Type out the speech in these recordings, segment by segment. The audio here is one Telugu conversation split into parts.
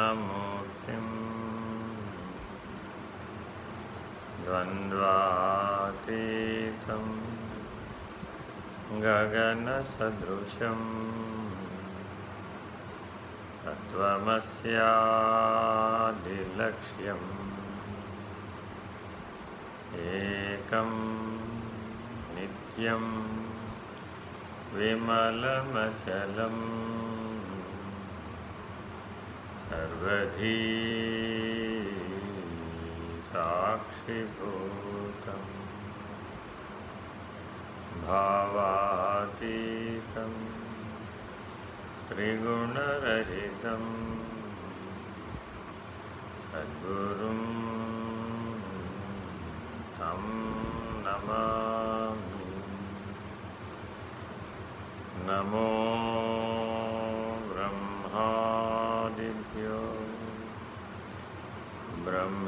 జ్ఞానమూర్తిం ద్వంద్వాతీతం గగనసదృశం తత్వమస్యాదిలక్ష్యం ఏకం నిత్యం విమలమచలం सर्वधी साक्षिभूतम् भावातीतं त्रिगुणरहितं सद्गुरुं तं नमामि। नमो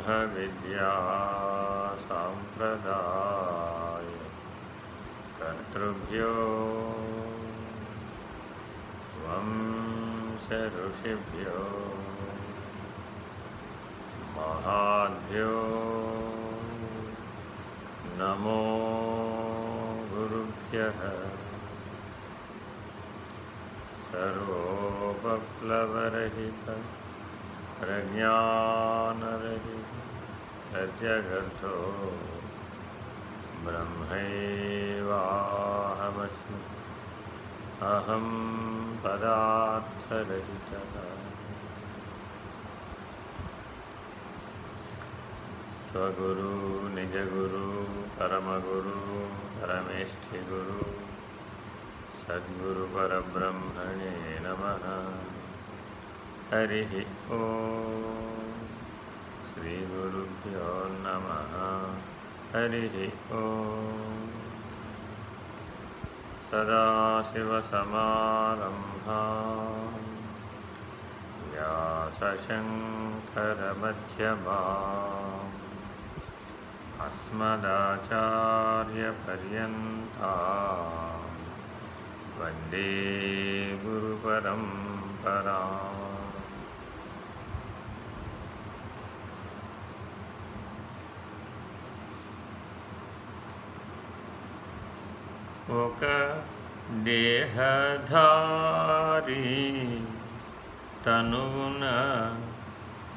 ब्रह्मविद्या साम्प्रदाय कर्तृभ्यो वंशऋषिभ्यो महाभ्यो नमो गुरुभ्यः सर्वोपप्लवरहित प्रज्ञानरहित प्रत्यगर्थो ब्रह्मैवाहमस्मि अहं पदार्थरहितः स्वगुरु निजगुरु परमगुरु परमेष्ठिगुरु सद्गुरुपरब्रह्मणे नमः हरिः ॐ श्रीगुरुभ्यो नमः। हरिः ॐ सदाशिवसमारम्भा। व्यासशङ्करमध्यमा। अस्मदाचार्यपर्यन्ता। वंदे गुरुपरम्परा। ఒక దేహధారి తనున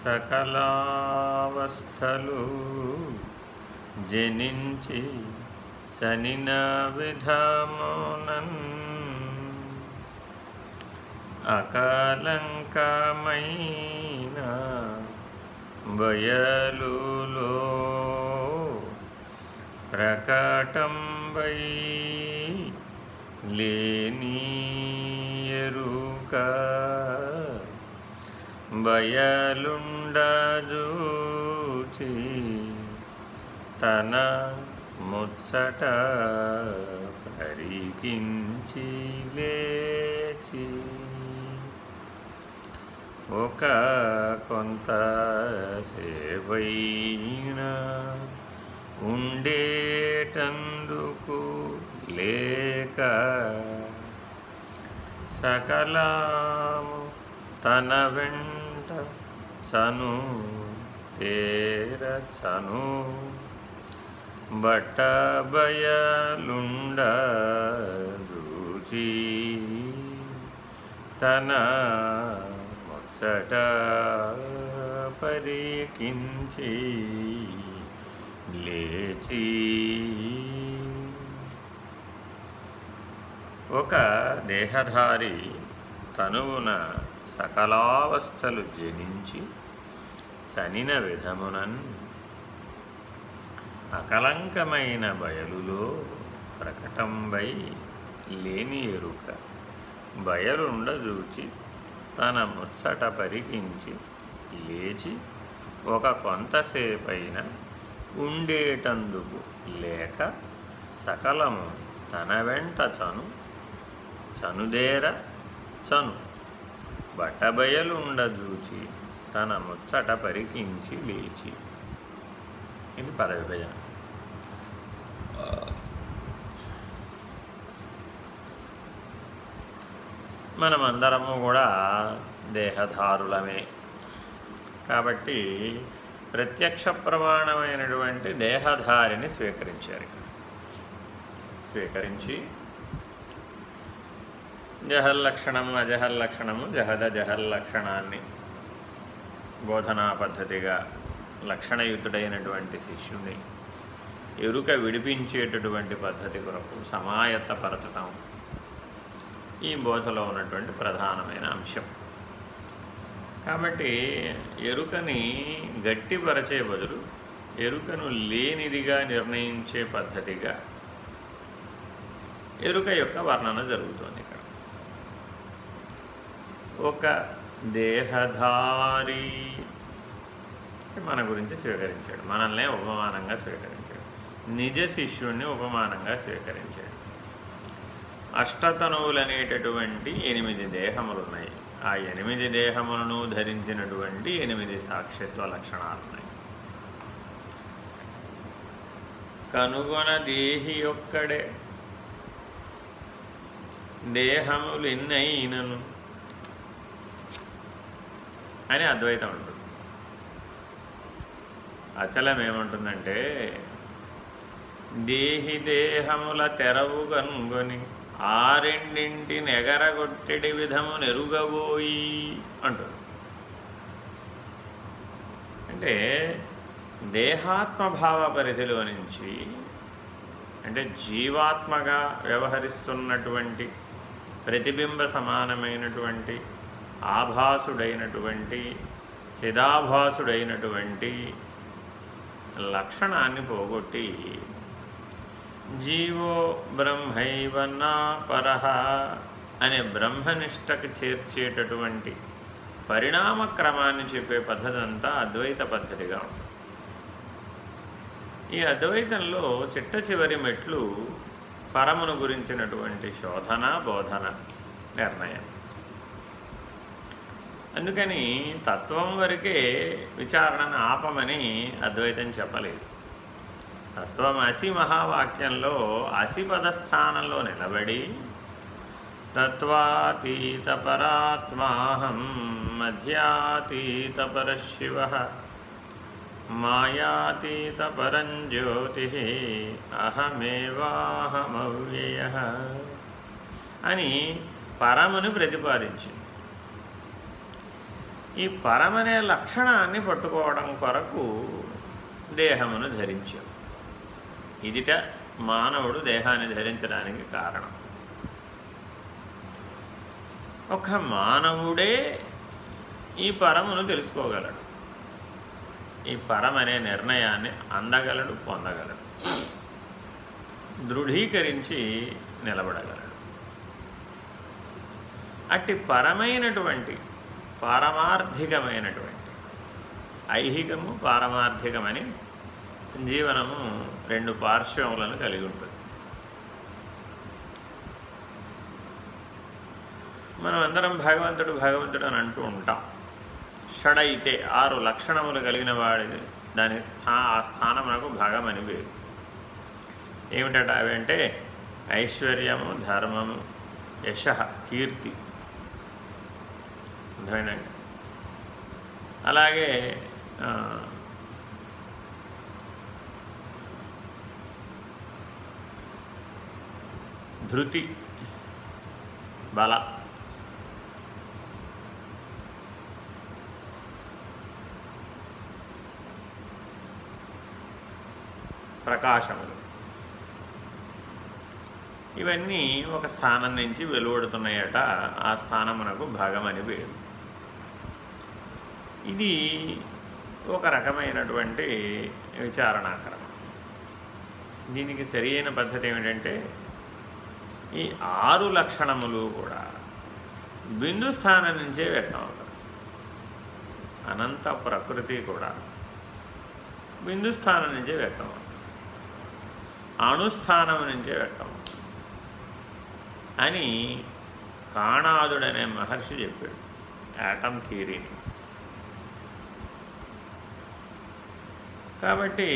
సకలావస్థలు జనించి సనిన విధమునన్ అకలంకమైన బయలులో ప్రకటంబై లేని ఎరుక బయలుండజూచి తన ముచ్చట పరికించి లేచి ఒక కొంత సేవైన ఉండేటందుకు లేక సకలాము తన వెంట చను తేరచను బట్ట బయలుండ రుచి తన ముచ్చట పరికించి లేచి ఒక దేహధారి తనువున సకలావస్థలు జనించి చనిన విధమునన్ అకలంకమైన బయలులో ప్రకటంబై లేని ఎరుక బయలుండజూచి తన ముచ్చట పరికించి లేచి ఒక కొంతసేపైన ఉండేటందుకు లేక సకలము తన వెంట చను చనుదేర చను. బట్టబయలుండజూచి తన ముచ్చట పరికించి లేచి. ఇది పద విభజన మనమందరము కూడా దేహధారులమే. కాబట్టి ప్రత్యక్ష ప్రమాణమైనటువంటి దేహధారిని స్వీకరించారు స్వీకరించి జహల్లక్షణం అజహల్లక్షణము జహద జహల్లక్షణాన్ని బోధనా పద్ధతిగా లక్షణయుతుడైనటువంటి శిష్యుని ఎరుక విడిపించేటటువంటి పద్ధతి కొరకు సమాయత్తపరచటం ఈ బోధలో ఉన్నటువంటి ప్రధానమైన అంశం. కాబట్టి ఎరుకని గట్టిపరచే బదులు ఎరుకను లేనిదిగా నిర్ణయించే పద్ధతిగా ఎరుక యొక్క వర్ణన జరుగుతుంది. ఒక దేహధారి. మన గురించి స్వీకరించాడు. మనల్నే ఉపమానంగా స్వీకరించాడు. నిజ శిష్యుణ్ణి ఉపమానంగా స్వీకరించాడు. అష్టతనువులనేటటువంటి ఎనిమిది దేహములు ఉన్నాయి ఆ ఎనిమిది దేహములను ధరించినటువంటి ఎనిమిది సాక్షిత్వ లక్షణాలు ఉన్నాయి కనుగొన దేహి ఒక్కడే. దేహములు ఎన్నైనను అని అద్వైతం ఉంటుంది అచలం ఏమంటుందంటే దేహి దేహముల తెరవు కనుగొని ఆరెండింటి నెగరగొట్టెడి విధము నెరుగబోయి అంటుంది. అంటే దేహాత్మభావ పరిధిలో నుంచి అంటే జీవాత్మగా వ్యవహరిస్తున్నటువంటి ప్రతిబింబ సమానమైనటువంటి ఆభాసుడైనటువంటి చిదాభాసుడైనటువంటి లక్షణాన్ని పోగొట్టి జీవో బ్రహ్మైవన్నా పరహ అనే బ్రహ్మనిష్టకు చేర్చేటటువంటి పరిణామ క్రమాన్ని చెప్పే పద్ధతి అంతా అద్వైత పద్ధతిగా ఉంటుంది ఈ అద్వైతంలో చిట్ట చివరి మెట్లు పరమును గురించినటువంటి శోధన బోధన నిర్ణయం. అందుకని తత్వం వరకే విచారణను ఆపమని అద్వైతం చెప్పలేదు. తత్వం అసి మహావాక్యంలో అసి పదస్థానంలో నిలబడి తత్వాతీత పరాత్మాహం మధ్యాతీత పరశివ మాయాతీత పరంజ్యోతి అహమేవాహమవ్యయ అని పరమును ప్రతిపాదించింది. ఈ పరమనే లక్షణాన్ని పట్టుకోవడం కొరకు దేహమును ధరించాం. ఇదిట మానవుడు దేహాన్ని ధరించడానికి కారణం. ఒక మానవుడే ఈ పరమును తెలుసుకోగలడు. ఈ పరమనే నిర్ణయాన్ని అందగలడు పొందగలడు. దృఢీకరించి నిలబడగలడు. అట్టి పరమైనటువంటి పారమార్థికమైనటువంటి. ఐహికము పారమార్థికమని జీవనము రెండు పార్శ్వములను కలిగి ఉంటుంది. మనం అందరం భగవంతుడు భగవంతుడు అని అంటూ ఉంటాం. షడైతే ఆరు లక్షణములు కలిగిన వాడి దాని స్థా ఆ స్థానమునకు అని పేరు. ఏమిటట అవి అంటే ఐశ్వర్యము ధర్మము యశ కీర్తి. అర్థమైందండి అలాగే ధృతి బల. ప్రకాశములు. ఇవన్నీ ఒక స్థానం నుంచి వెలువడుతున్నాయట. ఆ స్థానమునకు అని పేరు. ఇది ఒక రకమైనటువంటి విచారణాక్రమం. దీనికి సరి అయిన పద్ధతి ఏమిటంటే ఈ ఆరు లక్షణములు కూడా బిందు స్థానం నుంచే వ్యక్తం అవుతాయి అనంత ప్రకృతి కూడా బిందు స్థానం నుంచే వ్యక్తం అణుస్థానం నుంచే వ్యక్తం అని కాణాదుడనే మహర్షి చెప్పాడు యాటమ్ థియరీని కాబట్టి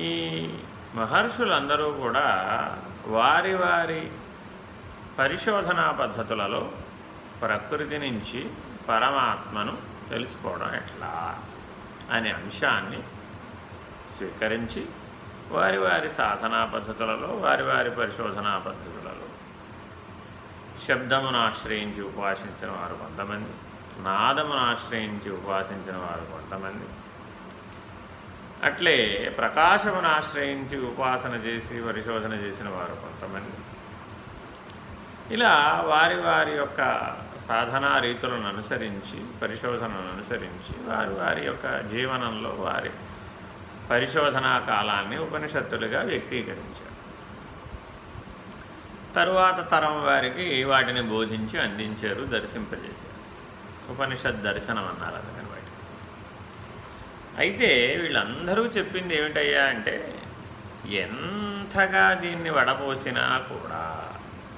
ఈ మహర్షులందరూ కూడా వారి వారి పరిశోధనా పద్ధతులలో ప్రకృతి నుంచి పరమాత్మను తెలుసుకోవడం ఎట్లా అనే అంశాన్ని స్వీకరించి వారి వారి సాధనా పద్ధతులలో వారి వారి పరిశోధనా పద్ధతులలో శబ్దమును ఆశ్రయించి ఉపాసించిన వారు కొంతమంది నాదమును ఆశ్రయించి ఉపాసించిన వారు కొంతమంది అట్లే ప్రకాశమును ఆశ్రయించి ఉపాసన చేసి పరిశోధన చేసిన వారు కొంతమంది. ఇలా వారి వారి యొక్క సాధనా రీతులను అనుసరించి పరిశోధనను అనుసరించి వారి వారి యొక్క జీవనంలో వారి పరిశోధనా కాలాన్ని ఉపనిషత్తులుగా వ్యక్తీకరించారు. తరువాత తరం వారికి వాటిని బోధించి అందించారు దర్శింపజేశారు. ఉపనిషత్ దర్శనం అన్నారు అందుకని. అయితే వీళ్ళందరూ చెప్పింది ఏమిటయ్యా అంటే ఎంతగా దీన్ని వడపోసినా కూడా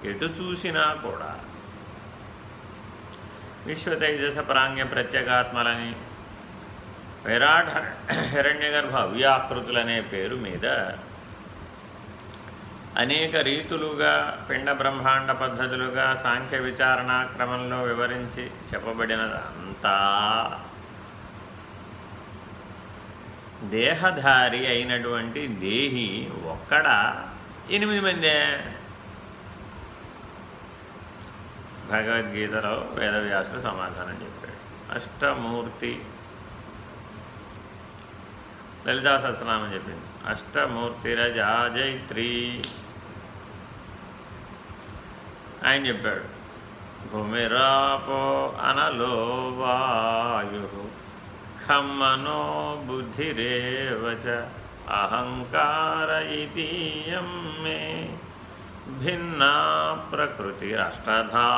ఎటు చూసినా కూడా విశ్వతైజస ప్రాంగ్య ప్రత్యేగాత్మలని విరాట్ హిరణ్యగర్భ అవ్యాకృతులనే పేరు మీద అనేక రీతులుగా పిండ బ్రహ్మాండ పద్ధతులుగా సాంఖ్య విచారణ క్రమంలో వివరించి చెప్పబడినదంతా దేహధారి అయినటువంటి దేహి ఒక్కడ ఎనిమిది మందే. భగవద్గీతలో వేదవ్యాసుడు సమాధానం చెప్పాడు. అష్టమూర్తి. లలితా సహస్రనామం చెప్పింది. అష్టమూర్తిరజాజైత్రి ఆయన చెప్పాడు. భూమిరాపో అనలో వాయు ఖమ్మనో బుద్ధిరేవచ అహంకార ఇతీయం మే భిన్నా ప్రకృతి అష్టధా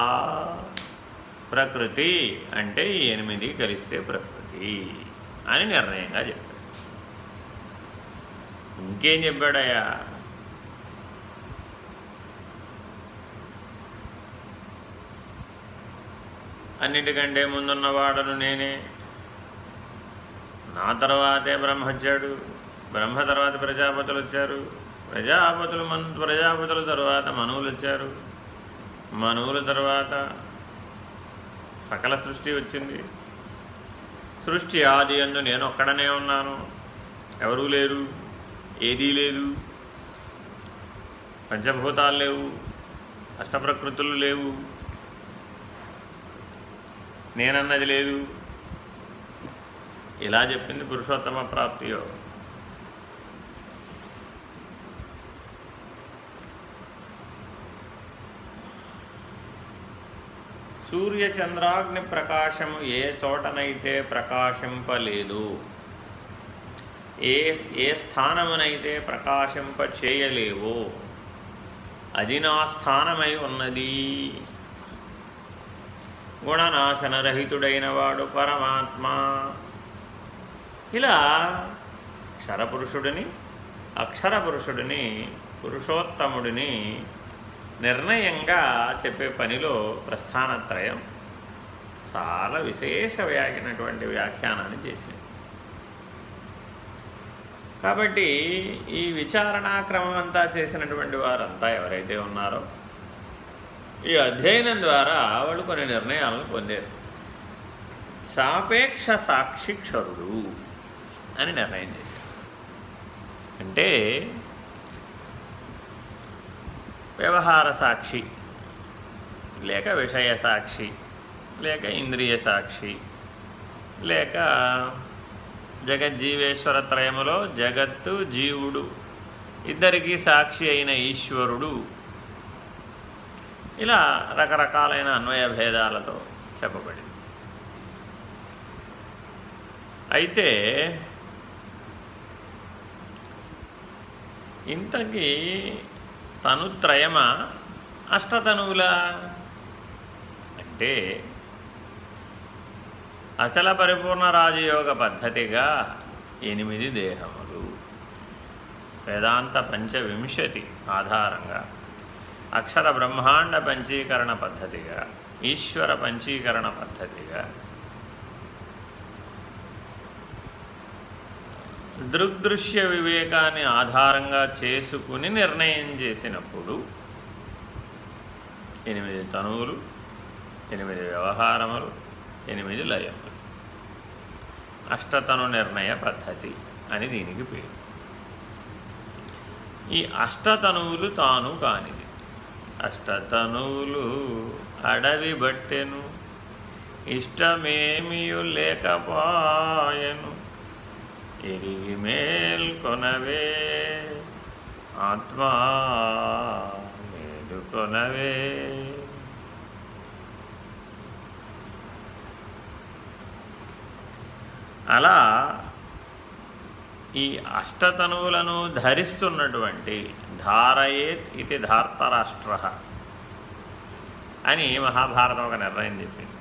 ప్రకృతి అంటే ఈ ఎనిమిది కలిస్తే ప్రకృతి అని నిర్ణయంగా చెప్పాడు. ఇంకేం చెప్పాడయ్యా? అన్నిటికంటే ముందున్నవాడను నేనే. నా తర్వాతే బ్రహ్మ వచ్చాడు. బ్రహ్మ తర్వాత ప్రజాపతులు వచ్చారు. ప్రజాపతులు మన ప్రజాపతుల తర్వాత మనువులు వచ్చారు. మనువుల తర్వాత సకల సృష్టి వచ్చింది. సృష్టి ఆది అందు నేను ఒక్కడనే ఉన్నాను. ఎవరూ లేరు. ఏదీ లేదు. పంచభూతాలు లేవు. అష్టప్రకృతులు లేవు. నేనన్నది లేదు. ఇలా చెప్పింది పురుషోత్తమ ప్రాప్తి సూర్య సూర్యచంద్రాగ్ని ప్రకాశం ఏ చోటనైతే ప్రకాశింపలేదు ఏ ఏ స్థానమునైతే ప్రకాశింప చేయలేవో అది నా స్థానమై ఉన్నది. గుణనాశనరహితుడైన వాడు పరమాత్మ. ఇలా క్షరపురుషుడిని అక్షరపురుషుడిని పురుషోత్తముడిని నిర్ణయంగా చెప్పే పనిలో ప్రస్థానత్రయం చాలా విశేష వ్యాగినటువంటి వ్యాఖ్యానాన్ని చేసింది. కాబట్టి ఈ విచారణాక్రమం అంతా చేసినటువంటి వారంతా ఎవరైతే ఉన్నారో ఈ అధ్యయనం ద్వారా వాళ్ళు కొన్ని నిర్ణయాలను పొందారు. సాపేక్ష సాక్షిక్షరుడు. అని నిర్ణయం చేశారు. అంటే వ్యవహార సాక్షి లేక విషయ సాక్షి లేక ఇంద్రియ సాక్షి లేక జగజ్జీవేశ్వర త్రయములో జగత్తు జీవుడు ఇద్దరికీ సాక్షి అయిన ఈశ్వరుడు. ఇలా రకరకాలైన అన్వయ భేదాలతో చెప్పబడింది. అయితే ఇంతకీ తనుత్రయమా అష్టతనువులా? అంటే అచల పరిపూర్ణ రాజయోగ పద్ధతిగా ఎనిమిది దేహములు. వేదాంత పంచవింశతి ఆధారంగా. అక్షర బ్రహ్మాండ పంచీకరణ పద్ధతిగా ఈశ్వర పంచీకరణ పద్ధతిగా. దృగ్దృశ్య వివేకాన్ని ఆధారంగా చేసుకుని నిర్ణయం చేసినప్పుడు ఎనిమిది తనువులు ఎనిమిది వ్యవహారములు ఎనిమిది లయములు. అష్టతను నిర్ణయ పద్ధతి అని దీనికి పేరు. ఈ అష్టతనువులు తాను కానిది. అష్టతనువులు అడవి బట్టెను ఇష్టమేమియు లేకపాయను. తిరిగి మేల్కొనవే ఆత్మా మేలుకొనవే అలా ఈ అష్టతనువులను ధరిస్తున్నటువంటి ధారయేత్ ఇది ధార్తరాష్ట్ర అని మహాభారతం ఒక నిర్ణయం చెప్పింది.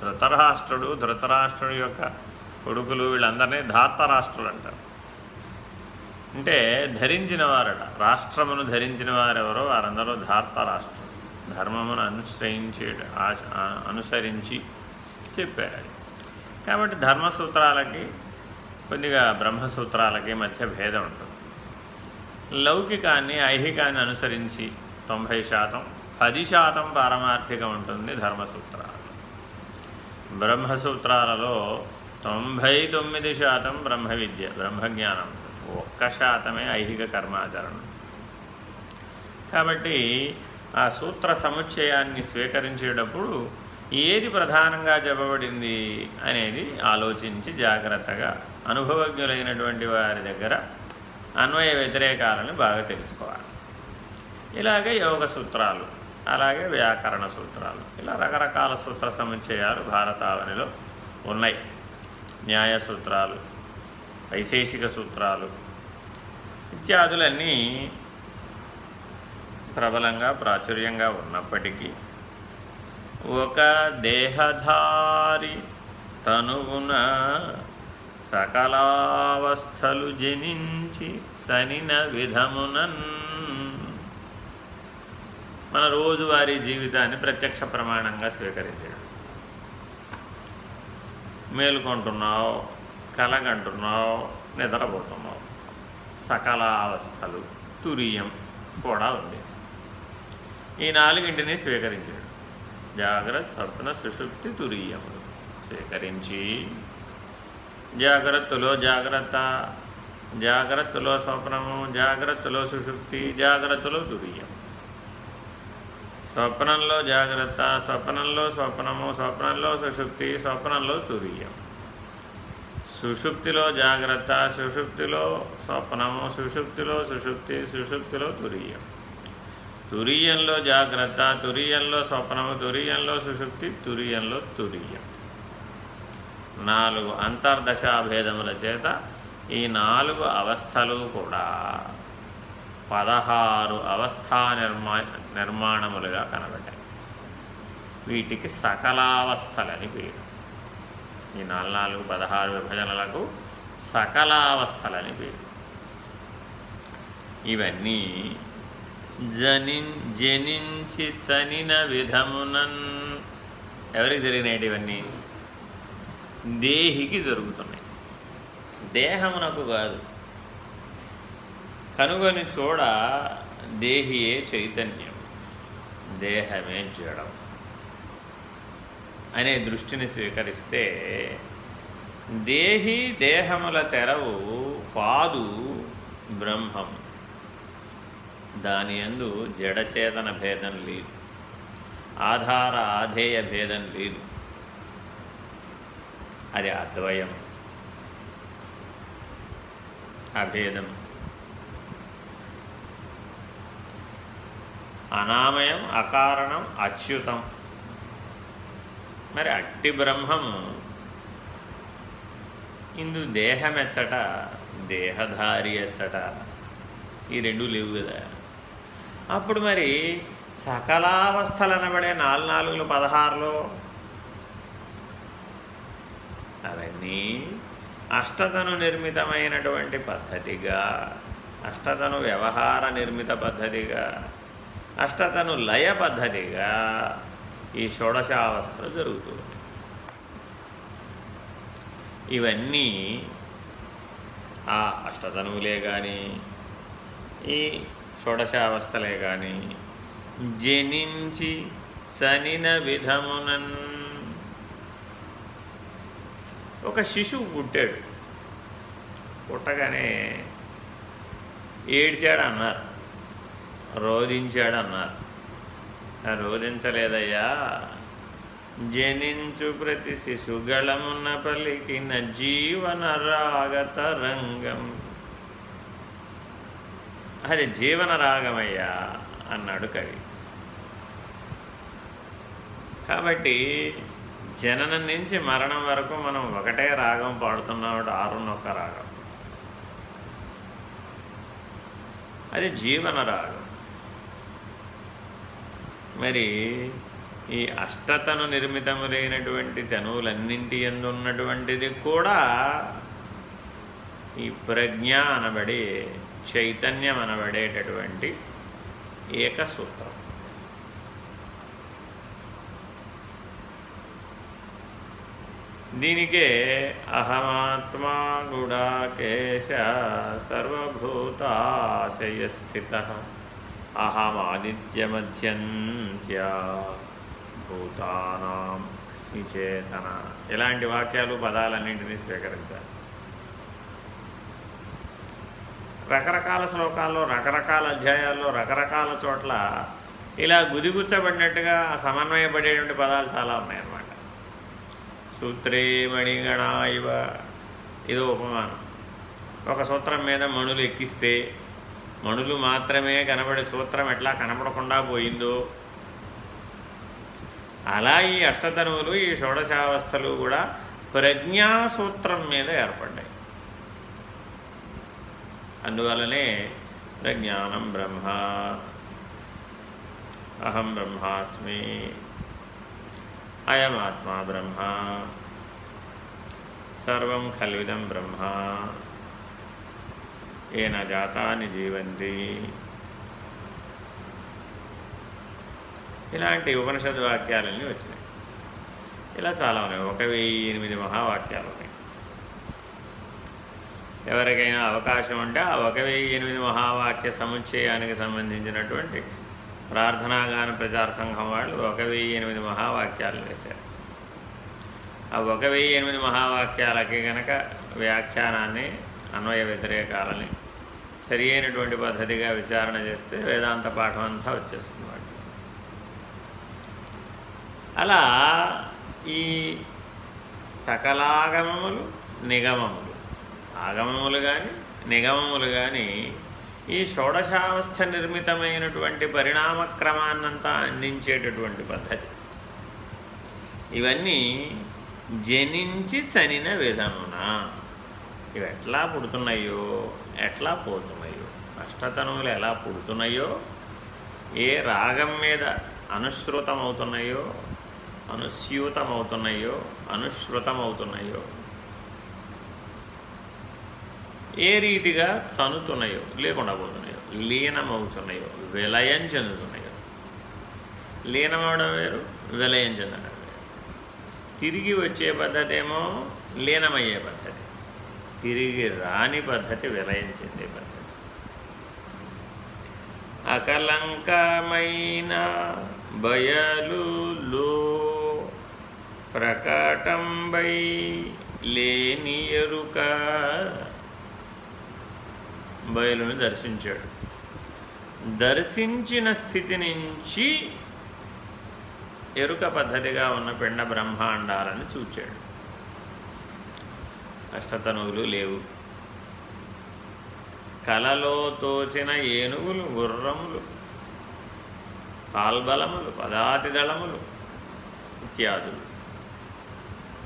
ధృతరాష్ట్రుడు ధృతరాష్ట్రుడు యొక్క కొడుకులు వీళ్ళందరినీ ధార్తరాష్ట్రులు అంటారు అంటే ధరించిన వారట రాష్ట్రమును ధరించిన వారెవరో వారందరూ రాష్ట్రం ధర్మమును అనుసరించే అనుసరించి చెప్పారు. కాబట్టి ధర్మసూత్రాలకి కొద్దిగా బ్రహ్మసూత్రాలకి మధ్య భేదం ఉంటుంది. లౌకికాన్ని ఐహికాన్ని అనుసరించి తొంభై శాతం పది శాతం పారమార్థికం ఉంటుంది ధర్మసూత్రాలు. బ్రహ్మసూత్రాలలో తొంభై తొమ్మిది శాతం బ్రహ్మ విద్య బ్రహ్మజ్ఞానం. ఒక్క శాతమే ఐహిక కర్మాచరణం. కాబట్టి ఆ సూత్ర సముచ్చయాన్ని స్వీకరించేటప్పుడు ఏది ప్రధానంగా చెప్పబడింది అనేది ఆలోచించి జాగ్రత్తగా అనుభవజ్ఞులైనటువంటి వారి దగ్గర అన్వయ వ్యతిరేకాలను బాగా తెలుసుకోవాలి. ఇలాగే యోగ సూత్రాలు అలాగే వ్యాకరణ సూత్రాలు ఇలా రకరకాల సూత్ర సముచ్చయాలు భారతావనిలో ఉన్నాయి. న్యాయ సూత్రాలు వైశేషిక సూత్రాలు ఇత్యాదులన్నీ ప్రబలంగా ప్రాచుర్యంగా ఉన్నప్పటికీ ఒక దేహధారి తనువున సకలావస్థలు జనించి సనిన విధమునన్ మన రోజువారీ జీవితాన్ని ప్రత్యక్ష ప్రమాణంగా స్వీకరించడం మేలుకుంటున్నావు కలగంటున్నావు నిద్రపోతున్నావు. సకల అవస్థలు తురియం కూడా ఉంది. ఈ నాలుగింటిని స్వీకరించాడు. జాగ్రత్త స్వప్న సుషుప్తి తురీయములు స్వీకరించి. జాగ్రత్తలో జాగ్రత్త జాగ్రత్తలో స్వప్నము జాగ్రత్తలో సుషుప్తి జాగ్రత్తలో తురీయం. స్వప్నంలో జాగ్రత్త స్వప్నంలో స్వప్నము స్వప్నంలో సుషుప్తి స్వప్నంలో తురియం సుషుప్తిలో జాగ్రత్త సుషుప్తిలో స్వప్నము సుషుప్తిలో సుషుప్తి సుషుప్తిలో తురియం తురియంలో జాగ్రత్త తురియంలో స్వప్నము తురియంలో సుషుప్తి తురియంలో తురియం నాలుగు అంతర్దశాభేదముల చేత ఈ నాలుగు అవస్థలు కూడా పదహారు అవస్థా నిర్మా నిర్మాణములుగా కనబడ్డాయి. వీటికి సకలావస్థలని పేరు. ఈ నాలుగు నాలుగు పదహారు విభజనలకు సకలావస్థలని పేరు. ఇవన్నీ జనిన్ జనించి చనిన విధమునన్ ఎవరికి జరిగినాయి ఇవన్నీ? దేహికి జరుగుతున్నాయి. దేహమునకు కాదు. కనుగొని చూడ దేహియే చైతన్యం. దేహమే జడం అనే దృష్టిని స్వీకరిస్తే దేహి దేహముల తెరవు పాదు బ్రహ్మం. దాని అందు జడచేతన భేదం లేదు. ఆధార ఆధేయ భేదం లేదు. అది అద్వయం. అభేదం. అనామయం అకారణం అచ్యుతం. మరి అట్టి బ్రహ్మము ఇందు దేహమెచ్చట దేహధారి ఎచ్చట ఈ రెండు లేవు కదా. అప్పుడు మరి సకలావస్థలు అనబడే నాలుగు నాలుగులు పదహారులో అవన్నీ అష్టతను నిర్మితమైనటువంటి పద్ధతిగా అష్టతను వ్యవహార నిర్మిత పద్ధతిగా అష్టతను లయ పద్ధతిగా ఈ షోడశావస్థలు ఉంటాయి. ఇవన్నీ ఆ అష్టతనువులే కానీ ఈ షోడశావస్థలే కానీ జనించి సనిన విధమునన్. ఒక శిశువు పుట్టాడు. పుట్టగానే ఏడ్చాడు అన్నారు రోధించాడన్నారు. రోధించలేదయ్యా. జనించు ప్రతి శిశుగళమున్న పలికిన జీవన రాగత రంగం అది జీవన రాగమయ్యా అన్నాడు కవి. కాబట్టి జననం నుంచి మరణం వరకు మనం ఒకటే రాగం పాడుతున్నాడు ఆరున్నొక్క రాగం. అది జీవన రాగం. మరి ఈ అష్టతను నిర్మితములైనటువంటి తనువులన్నింటి ఉన్నటువంటిది కూడా ఈ ప్రజ్ఞ అనబడే చైతన్యం అనబడేటటువంటి ఏకసూత్రం. దీనికే అహమాత్మా గుడాకేశ సర్వభూతాశయస్థిత అహమాదిత్యమధ్యంత్య భూతానాం అస్మి చేతన. ఇలాంటి వాక్యాలు పదాలన్నింటినీ స్వీకరించాలి. రకరకాల శ్లోకాల్లో రకరకాల అధ్యాయాల్లో రకరకాల చోట్ల ఇలా గుదిగుచ్చబడినట్టుగా సమన్వయపడేటువంటి పదాలు చాలా ఉన్నాయన్నమాట. సూత్రే మణిగణ ఇవ ఇదో ఉపమానం. ఒక సూత్రం మీద మణులు ఎక్కిస్తే మణులు మాత్రమే కనబడే సూత్రం ఎట్లా కనపడకుండా పోయిందో. అలా ఈ అష్టధనువులు ఈ షోడశావస్థలు కూడా ప్రజ్ఞాసూత్రం మీద ఏర్పడ్డాయి. అందువలనే ప్రజ్ఞానం బ్రహ్మ. అహం బ్రహ్మాస్మి. అయమాత్మా బ్రహ్మ. సర్వం ఖల్విదం బ్రహ్మ. ఏన జాతాన్ని జీవంతి. ఇలాంటి ఉపనిషద్ వాక్యాలన్నీ వచ్చినాయి. ఇలా చాలా ఉన్నాయి. ఒక వెయ్యి ఎనిమిది మహావాక్యాలు ఉన్నాయి. ఎవరికైనా అవకాశం ఉంటే ఆ ఒక వెయ్యి ఎనిమిది మహావాక్య సముచ్చయానికి సంబంధించినటువంటి ప్రార్థనాగాన ప్రచార సంఘం వాళ్ళు ఒక వెయ్యి ఎనిమిది మహావాక్యాలు వేశారు ఆ ఒక వెయ్యి ఎనిమిది మహావాక్యాలకి గనక వ్యాఖ్యానాన్ని అన్వయ వ్యతిరేకాలని సరి అయినటువంటి పద్ధతిగా విచారణ చేస్తే వేదాంత పాఠం అంతా వచ్చేస్తుంది వాటి అలా ఈ సకలాగమములు నిగమములు. ఆగమములు కానీ నిగమములు కానీ ఈ షోడశావస్థ నిర్మితమైనటువంటి పరిణామక్రమాన్నంతా అందించేటటువంటి పద్ధతి. ఇవన్నీ జనించి చనిన విధమున? ఇవి ఎట్లా పుడుతున్నాయో ఎట్లా పోతున్నాయో అష్టతనములు ఎలా పుడుతున్నాయో ఏ రాగం మీద అనుసృతమవుతున్నాయో అనుస్యూతమవుతున్నాయో అనుసృతమవుతున్నాయో ఏ రీతిగా చనుతున్నాయో లేకుండా పోతున్నాయో లీనమవుతున్నాయో విలయం చెందుతున్నాయో. లీనమవడం వేరు విలయం చెందడం వేరు. తిరిగి వచ్చే పద్ధతి ఏమో లీనమయ్యే పద్ధతి. తిరిగి రాని పద్ధతి విలయించింది పద్ధతి. అకలంకమైన బయలులో ప్రకటంబై లేని ఎరుక బయలును దర్శించాడు. దర్శించిన స్థితి నుంచి ఎరుక పద్ధతిగా ఉన్న పిండ బ్రహ్మాండాలను చూచాడు. అష్టతనువులు లేవు. కలలో తోచిన ఏనుగులు గుర్రములు పాల్బలములు పదాతి దళములు ఇత్యాదులు.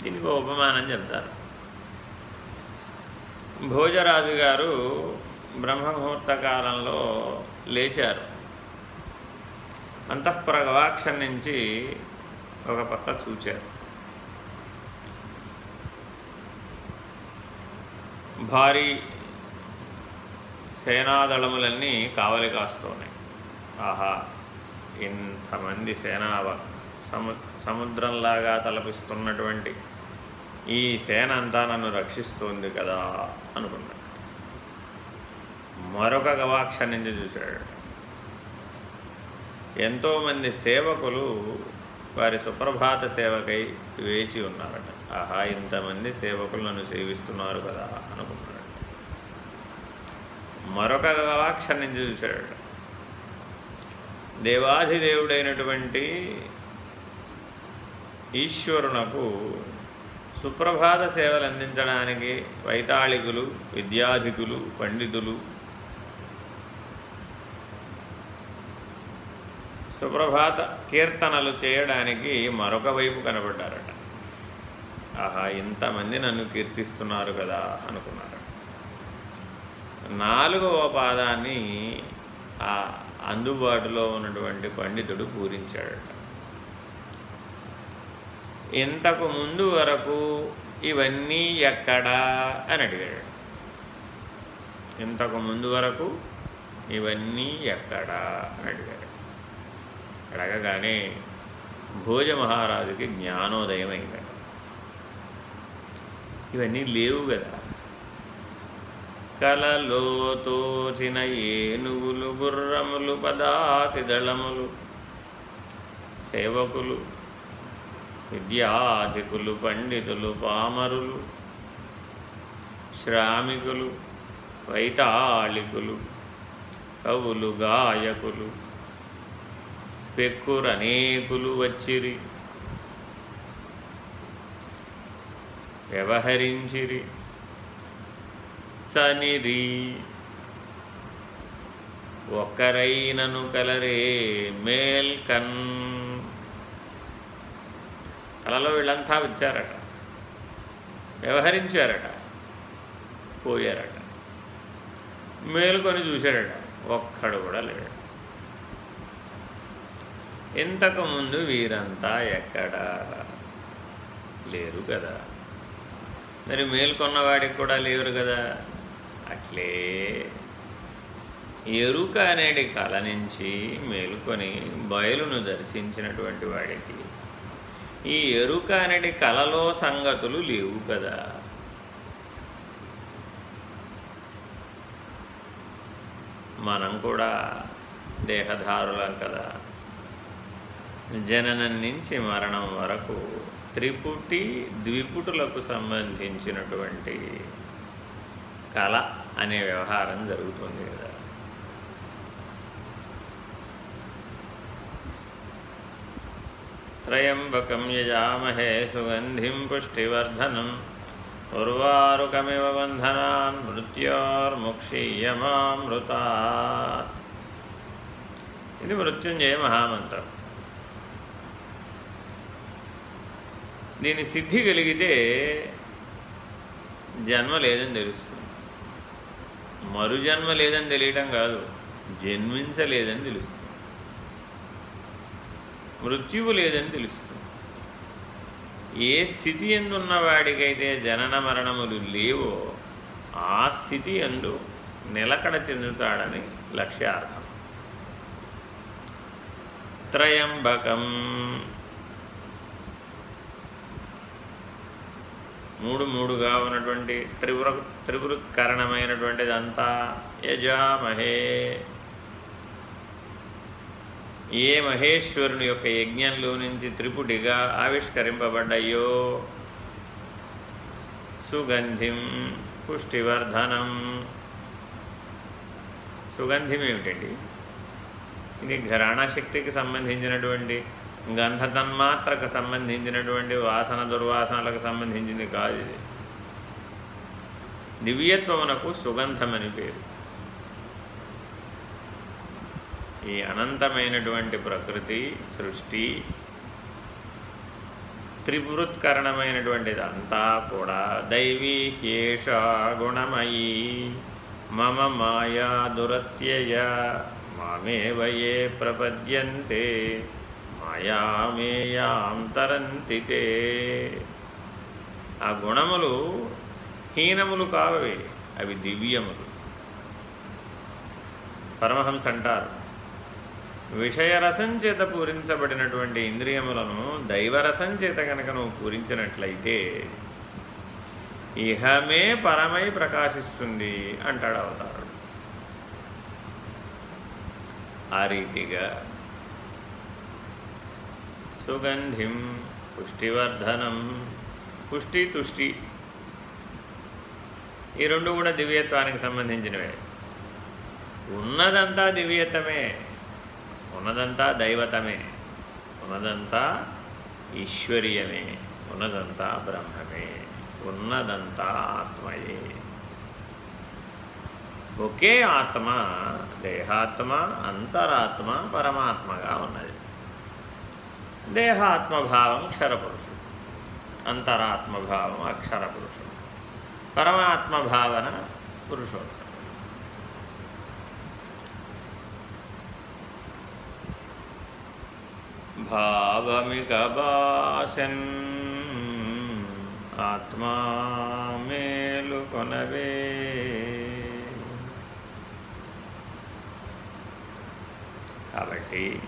దీనికి ఉపమానం చెప్తారు. భోజరాజు గారు బ్రహ్మముహూర్త కాలంలో లేచారు. అంతఃపుర గవాక్షం నుంచి ఒక పక్క చూచారు. భారీ సేనాదళములన్నీ కావలి కాస్తున్నాయి. ఆహా ఇంతమంది సేనా సము సముద్రంలాగా తలపిస్తున్నటువంటి ఈ సేన అంతా నన్ను రక్షిస్తుంది కదా అనుకున్నాడు. మరొక గవాక్ష నుంచి చూశాడు. ఎంతోమంది సేవకులు వారి సుప్రభాత సేవకై వేచి ఉన్నారట. ఆహా ఇంతమంది సేవకులు నన్ను సేవిస్తున్నారు కదా అనుకున్నాడు. మరొక గవాక్ష నుంచి చూశాడు దేవాధిదేవుడైనటువంటి ఈశ్వరునకు సుప్రభాత సేవలు అందించడానికి వైతాళికులు విద్యాధికులు పండితులు సుప్రభాత కీర్తనలు చేయడానికి మరొక వైపు కనబడ్డారట. ఆహా ఇంతమంది నన్ను కీర్తిస్తున్నారు కదా అనుకున్నారు నాలుగవ పాదాన్ని ఆ అందుబాటులో ఉన్నటువంటి పండితుడు పూరించాడట. ఇంతకు ముందు వరకు ఇవన్నీ ఎక్కడా అని అడిగాడు. ఇంతకు ముందు వరకు ఇవన్నీ ఎక్కడా అని అడిగాడు. అడగగానే భోజ మహారాజుకి జ్ఞానోదయం అయిందట ఇవన్నీ లేవు కదా. కలలో తోచిన ఏనుగులు గుర్రములు పదాతి దళములు సేవకులు విద్యాధికులు పండితులు పామరులు శ్రామికులు వైతాళికులు కవులు గాయకులు పెక్కురనేకులు వచ్చిరి వ్యవహరించిరి. సనిరి ఒక్కరైనను కలరే మేల్కన్. కలలో వీళ్ళంతా వచ్చారట. వ్యవహరించారట. పోయారట. మేలుకొని చూశాడట ఒక్కడు కూడా లేడు. ఇంతకుముందు వీరంతా ఎక్కడ లేరు కదా. మరి మేల్కొన్నవాడికి కూడా లేరు కదా. అట్లే ఎరుక అనేటి కళ నుంచి మేలుకొని బయలును దర్శించినటువంటి వాడికి ఈ ఎరుక అనేటి కళలో సంగతులు లేవు కదా. మనం కూడా దేహధారులం కదా. జననం నుంచి మరణం వరకు త్రిపుటి ద్విపుటులకు సంబంధించినటువంటి కళ అనే వ్యవహారం జరుగుతుంది కదా. త్రయంబకం యజామహే సుగంధిం పుష్టివర్ధనం. ఉర్వారుకమివ బంధనాన్ మృత్యోర్ముక్షీయమామృత ఇది మృత్యుంజయ మహామంత్రం. దీని సిద్ధి కలిగితే జన్మ లేదని తెలుస్తుంది. మరు జన్మ లేదని తెలియటం కాదు జన్మించలేదని తెలుస్తుంది. మృత్యువు లేదని తెలుస్తుంది. ఏ స్థితి ఎందున్న వాడికైతే జనన మరణములు లేవో ఆ స్థితి ఎందు నిలకడ చెందుతాడని లక్ష్యార్థం. త్రయంబకం. మూడు మూడుగా ఉన్నటువంటి త్రివృ అంతా యజామహే. ఏ మహేశ్వరుని యొక్క యజ్ఞంలో నుంచి త్రిపుటిగా ఆవిష్కరింపబడ్డాయో? సుగంధిం పుష్టివర్ధనం. సుగంధిం ఏమిటండి? ఇది ఘరాణశక్తికి సంబంధించినటువంటి గంధతన్మాత్రకు సంబంధించినటువంటి వాసన దుర్వాసనలకు సంబంధించింది కాదు ఇది. దివ్యత్వమునకు సుగంధమని పేరు. ఈ అనంతమైనటువంటి ప్రకృతి సృష్టి త్రివృత్కరణమైనటువంటిది అంతా కూడా దైవీ హ్యేష గుణమయీ. మమ మాయా దురత్యయ మామేవయే ప్రపద్యంతే. మాయామేయాం తరంతితే ఆ గుణములు హీనములు కావే అవి దివ్యములు. పరమహంస అంటారు. విషయరసం చేత పూరించబడినటువంటి ఇంద్రియములను దైవరసం చేత కనుక నువ్వు పూరించినట్లయితే ఇహమే పరమై ప్రకాశిస్తుంది అంటాడు అవతారుడు. ఆ రీతిగా సుగంధిం పుష్టివర్ధనం. పుష్టి తుష్టి. ఈ రెండు కూడా దివ్యత్వానికి సంబంధించినవే. ఉన్నదంతా దివ్యత్వమే. ఉన్నదంతా దైవతమే. ఉన్నదంతా ఈశ్వరీయమే. ఉన్నదంతా బ్రహ్మమే. ఉన్నదంతా ఆత్మయే. ఒకే ఆత్మ దేహాత్మ అంతరాత్మ పరమాత్మగా ఉన్నది. దేహాత్మభావం క్షరపురుషుడు. అంతరాత్మభావం అక్షరపురుషుడు. పరమాత్మభావన పురుషోత్తమ భావమిక బాసన్ ఆత్మా మేలుకొనవే కాబట్టి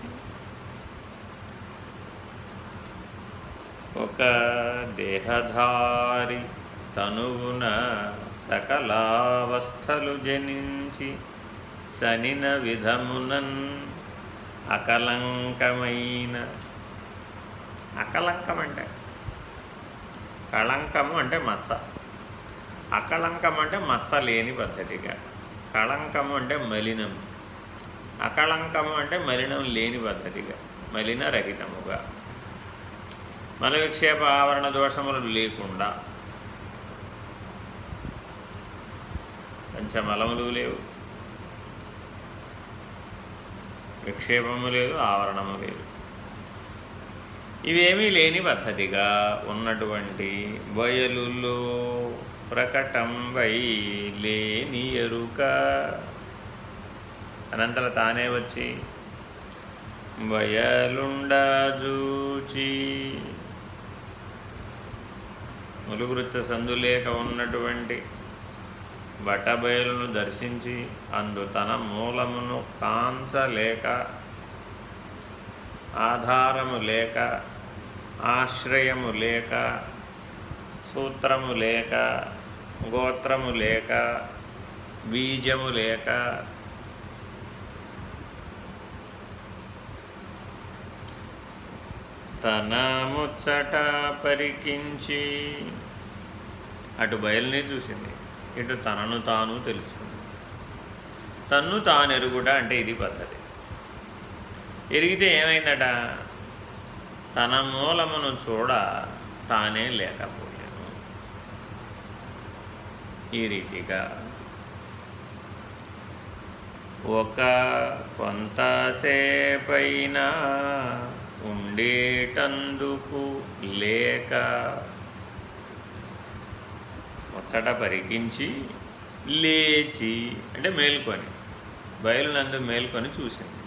ఒక దేహధారి తనువున సకలావస్థలు జనించి సనిన విధమునన్ అకలంకమైన అకలంకం అంటే కళంకము అంటే మత్స. అకళంకం అంటే మత్స లేని పద్ధతిగా. కళంకము అంటే మలినం. అకళంకము అంటే మలినం లేని పద్ధతిగా. మలిన రహితముగా మల విక్షేప ఆవరణ దోషములు లేకుండా పంచమలములు లేవు. విక్షేపము లేదు ఆవరణము లేదు. ఇవేమీ లేని పద్ధతిగా ఉన్నటువంటి బయలులో ప్రకటం వై లేని ఎరుక. అనంతరం తానే వచ్చి బయలుండజూచి ములుగురుచ్చ సందులేక ఉన్నటువంటి బట్టబయలును దర్శించి అందు తన మూలమును కాంచలేక ఆధారము లేక ఆశ్రయము లేక సూత్రము లేక గోత్రము లేక బీజము లేక తన ముచ్చట పరికించి. అటు బయలునే చూసింది. ఇటు తనను తాను తెలుసుకుంది. తన్ను తాను ఎరుగుట అంటే ఇది పద్ధతి. ఎరిగితే ఏమైందట? తన మూలమును చూడ తానే లేకపోయాను. ఈ రీతిగా ఒక కొంతసేపైనా ఉండేటందుకు లేక ముచ్చట పరికించి లేచి అంటే మేల్కొని బయలునందు మేల్కొని చూసింది.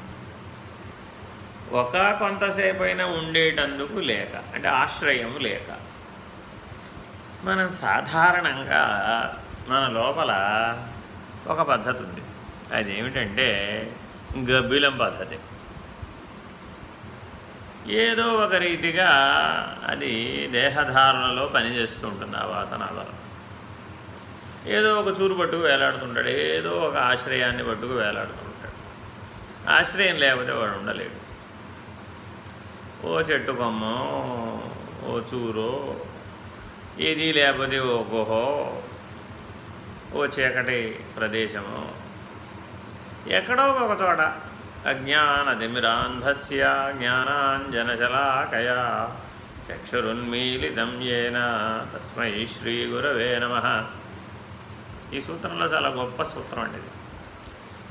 ఒక కొంతసేపైనా ఉండేటందుకు లేక అంటే ఆశ్రయం లేక మనం సాధారణంగా మన లోపల ఒక పద్ధతి ఉంది. అదేమిటంటే గబ్బిలం పద్ధతి. ఏదో ఒక రీతిగా అది దేహధారణలో పనిచేస్తూ ఉంటుంది ఆ వాసనాలలో ఏదో ఒక చూరు పట్టుకు వేలాడుతుంటాడు ఏదో ఒక ఆశ్రయాన్ని పట్టుకు వేలాడుతుంటాడు. ఆశ్రయం లేకపోతే వాడు ఉండలేడు. ఓ చెట్టు కొమ్మో ఓ చూరో ఏది లేకపోతే ఓ గుహో ఓ చీకటి ప్రదేశము ఎక్కడో ఒక చోట అజ్ఞానతిమిరాంధస్య జ్ఞానాంజనశలాకయా చక్షురున్మీలితం ఏన తస్మై శ్రీగురవే నమ. ఈ సూత్రంలో చాలా గొప్ప సూత్రం అండి ఇది.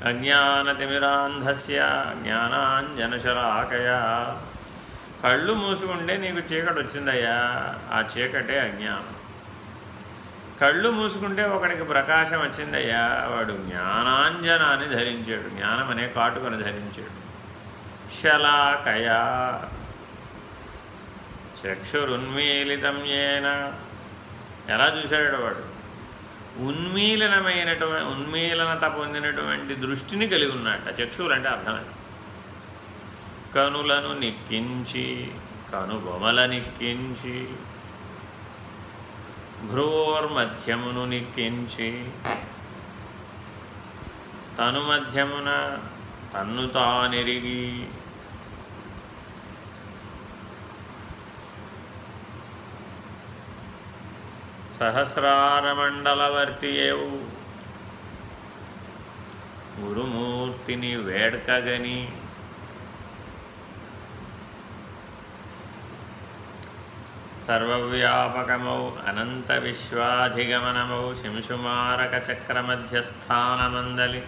అజ్ఞానతిమిరాంధస్య జ్ఞానాంజనశలాకయా. కళ్ళు మూసుకుంటే నీకు చీకటి వచ్చిందయ్యా ఆ చీకటే అజ్ఞానం. కళ్ళు మూసుకుంటే ఒకడికి ప్రకాశం వచ్చిందయ్యా వాడు జ్ఞానాంజనాన్ని ధరించాడు. జ్ఞానం అనే కాటుకను ధరించాడు. శలాకయా చక్షురున్మీలితం ఏన. ఎలా చూశాడు వాడు? ఉన్మీలనమైనటువంటి ఉన్మీలనత పొందినటువంటి దృష్టిని కలిగి ఉన్నట్ట చక్షువులు అంటే అర్థమైంది కనులను నిక్కించి కనుబొమల నిక్కించి భ్రువోర్మధ్యమును నిక్కించి తను మధ్యమున తన్ను తానెరిగి సహస్రారమండలవర్తియేవు గురుమూర్తిని వేడ్కగని సర్వవ్యాపకమౌ అనంత విశ్వాధిగమనమౌ శింశుమారక చక్రమధ్యస్థానమందలి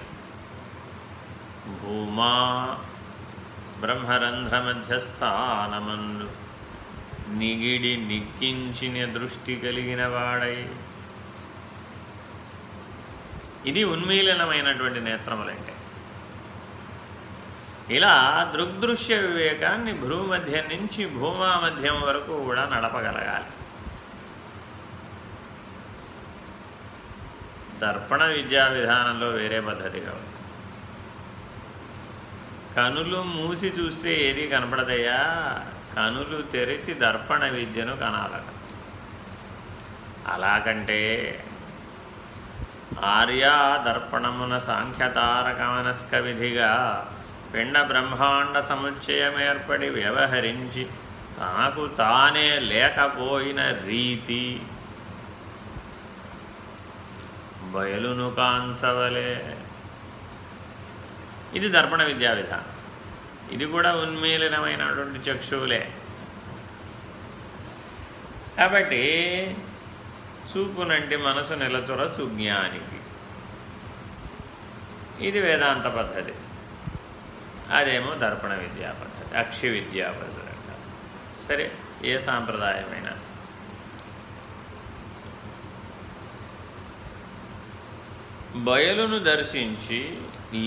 భూమా బ్రహ్మరంధ్రమధ్యస్థానమందు. నిగిడి నిక్కించిన దృష్టి కలిగిన వాడై. ఇది ఉన్మీలనమైనటువంటి నేత్రములంటే. ఇలా దృగ్దృశ్య వివేకాన్ని భ్రూమధ్యం నుంచి భూమా మధ్యం వరకు కూడా నడపగలగాలి. దర్పణ విద్యా విధానంలో వేరే పద్ధతిగా ఉంది. కనులు మూసి చూస్తే ఏది కనపడదయ్యా? కనులు తెరిచి దర్పణ విద్యను కనాలట. అలాగంటే ఆర్యా దర్పణమున సాంఖ్యతారకమనస్క విధిగా పిండ బ్రహ్మాండ సముచ్చయం ఏర్పడి వ్యవహరించి తనకు తానే లేకపోయిన రీతి. బయలును కాంచవలే ఇది దర్పణ విద్యా విధానం. ఇది కూడా ఉన్మీలనమైనటువంటి చక్షువులే. కాబట్టి చూపునంటి మనసు నిలచుర సుజ్ఞానికి. ఇది వేదాంత పద్ధతి. అదేమో దర్పణ విద్యా పద్ధతి అక్షి విద్యా పద్ధతి అంటారు. సరే ఏ సాంప్రదాయమైనా. బయలును దర్శించి